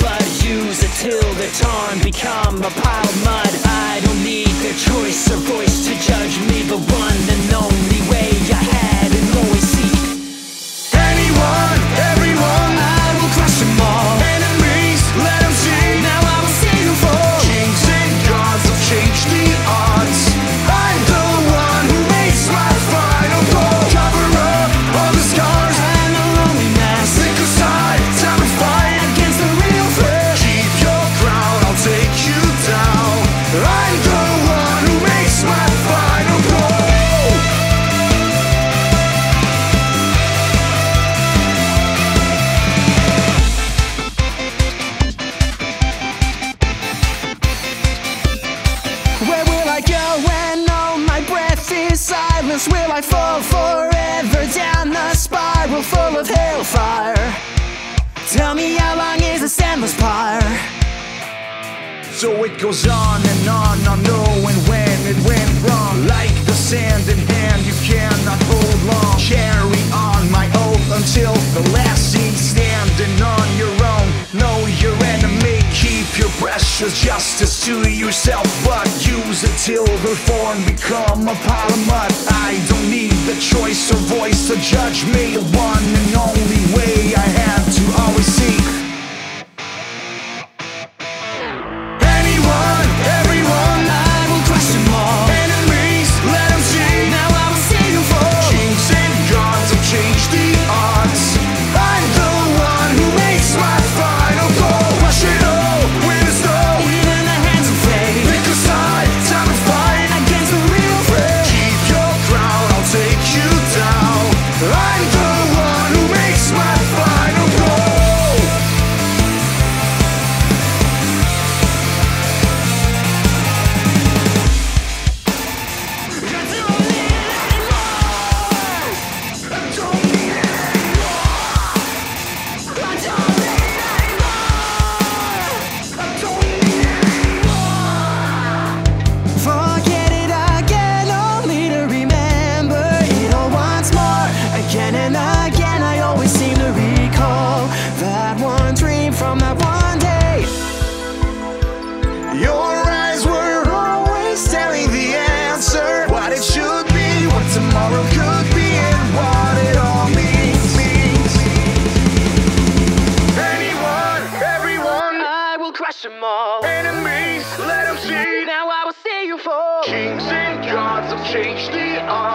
but use it till they're torn, become a pile of mud. I don't need their choice or voice to judge me, the one and only way I had Will I fall forever down the spiral full of hellfire? Tell me how long is this endless pyre? So it goes on and on, not knowing when it went wrong. Like the sand in hand, you cannot hold long. Carry on my oath until the last scene, standing on your own. Know your enemy, keep your precious justice to yourself, use it till the form become a pile of mud. I don't need the choice or voice to judge me. The one and only way I have to Kings and gods have changed the odds.